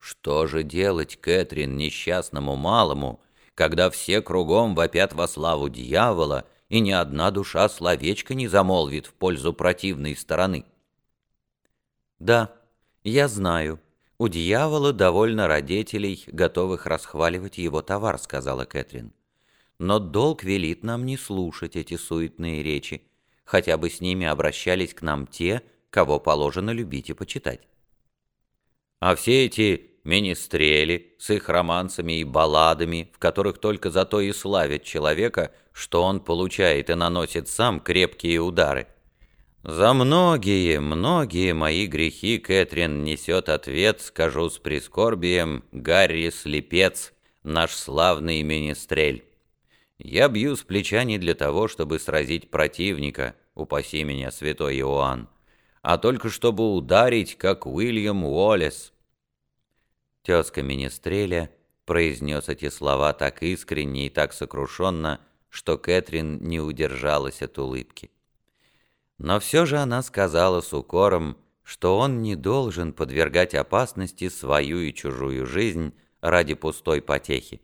Что же делать, Кэтрин, несчастному малому, когда все кругом вопят во славу дьявола, и ни одна душа словечко не замолвит в пользу противной стороны? Да, я знаю. У дьявола довольно родителей, готовых расхваливать его товар, сказала Кэтрин. Но долг велит нам не слушать эти суетные речи, хотя бы с ними обращались к нам те, кого положено любить и почитать. А все эти министрели с их романсами и балладами, в которых только за то и славят человека, что он получает и наносит сам крепкие удары. За многие, многие мои грехи Кэтрин несет ответ, скажу с прискорбием, Гарри Слепец, наш славный министрель. Я бью с плеча не для того, чтобы сразить противника, упаси меня, святой Иоанн, а только чтобы ударить, как Уильям Уоллес, Тезка Министреля произнес эти слова так искренне и так сокрушенно, что Кэтрин не удержалась от улыбки. Но все же она сказала с укором, что он не должен подвергать опасности свою и чужую жизнь ради пустой потехи.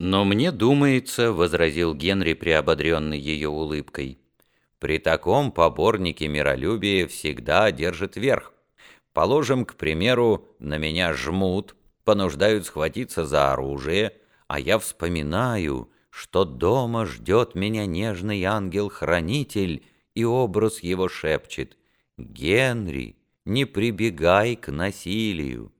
«Но мне думается», — возразил Генри, приободренный ее улыбкой, «при таком поборнике миролюбия всегда держит верх. Положим, к примеру, на меня жмут, понуждают схватиться за оружие, а я вспоминаю, что дома ждет меня нежный ангел-хранитель, и образ его шепчет. «Генри, не прибегай к насилию,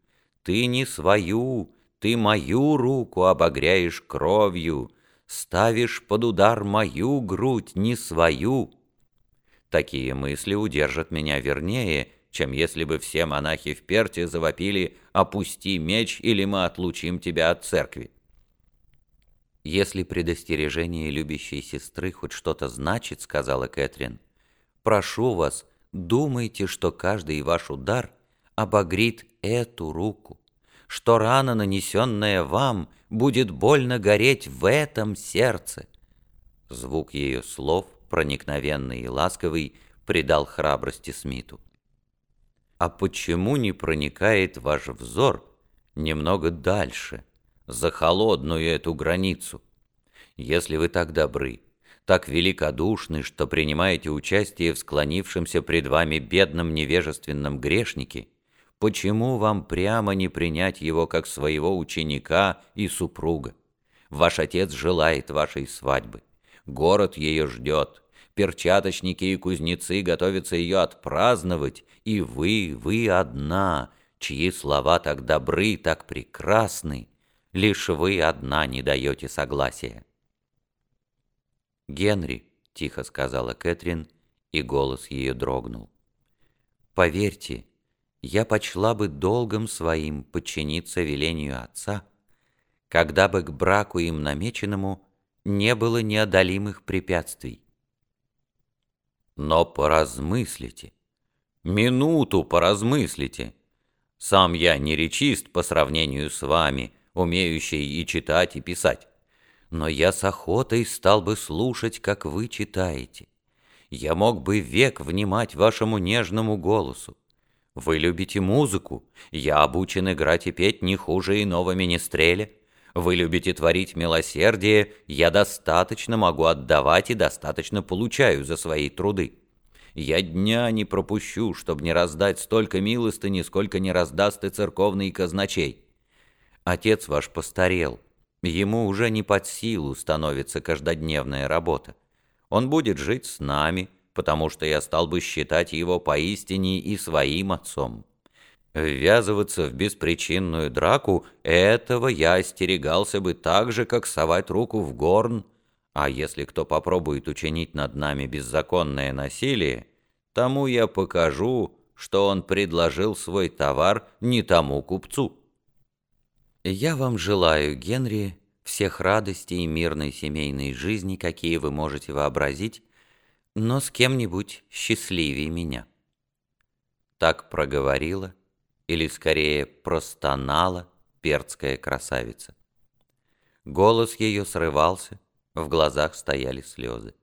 ты не свою, ты мою руку обогряешь кровью, ставишь под удар мою грудь, не свою». Такие мысли удержат меня вернее, чем если бы все монахи в Перте завопили «Опусти меч, или мы отлучим тебя от церкви». «Если предостережение любящей сестры хоть что-то значит, — сказала Кэтрин, — прошу вас, думайте, что каждый ваш удар обогрит эту руку, что рана, нанесенная вам, будет больно гореть в этом сердце». Звук ее слов, проникновенный и ласковый, придал храбрости Смиту а почему не проникает ваш взор немного дальше, за холодную эту границу? Если вы так добры, так великодушны, что принимаете участие в склонившемся пред вами бедном невежественном грешнике, почему вам прямо не принять его как своего ученика и супруга? Ваш отец желает вашей свадьбы, город ее ждет, перчаточники и кузнецы готовятся ее отпраздновать, и вы, вы одна, чьи слова так добры, так прекрасны, лишь вы одна не даете согласия. «Генри», — тихо сказала Кэтрин, и голос ее дрогнул, — «поверьте, я почла бы долгом своим подчиниться велению отца, когда бы к браку им намеченному не было неодолимых препятствий. Но поразмыслите, минуту поразмыслите. Сам я не речист по сравнению с вами, умеющий и читать, и писать. Но я с охотой стал бы слушать, как вы читаете. Я мог бы век внимать вашему нежному голосу. Вы любите музыку, я обучен играть и петь не хуже иного министреля. Вы любите творить милосердие, я достаточно могу отдавать и достаточно получаю за свои труды. Я дня не пропущу, чтобы не раздать столько милостыни, сколько не раздаст и церковный казначей. Отец ваш постарел, ему уже не под силу становится каждодневная работа. Он будет жить с нами, потому что я стал бы считать его поистине и своим отцом. Ввязываться в беспричинную драку – этого я остерегался бы так же, как совать руку в горн. А если кто попробует учинить над нами беззаконное насилие, тому я покажу, что он предложил свой товар не тому купцу. Я вам желаю, Генри, всех радостей и мирной семейной жизни, какие вы можете вообразить, но с кем-нибудь счастливее меня. Так проговорила или скорее простонала перцкая красавица. Голос ее срывался, в глазах стояли слезы.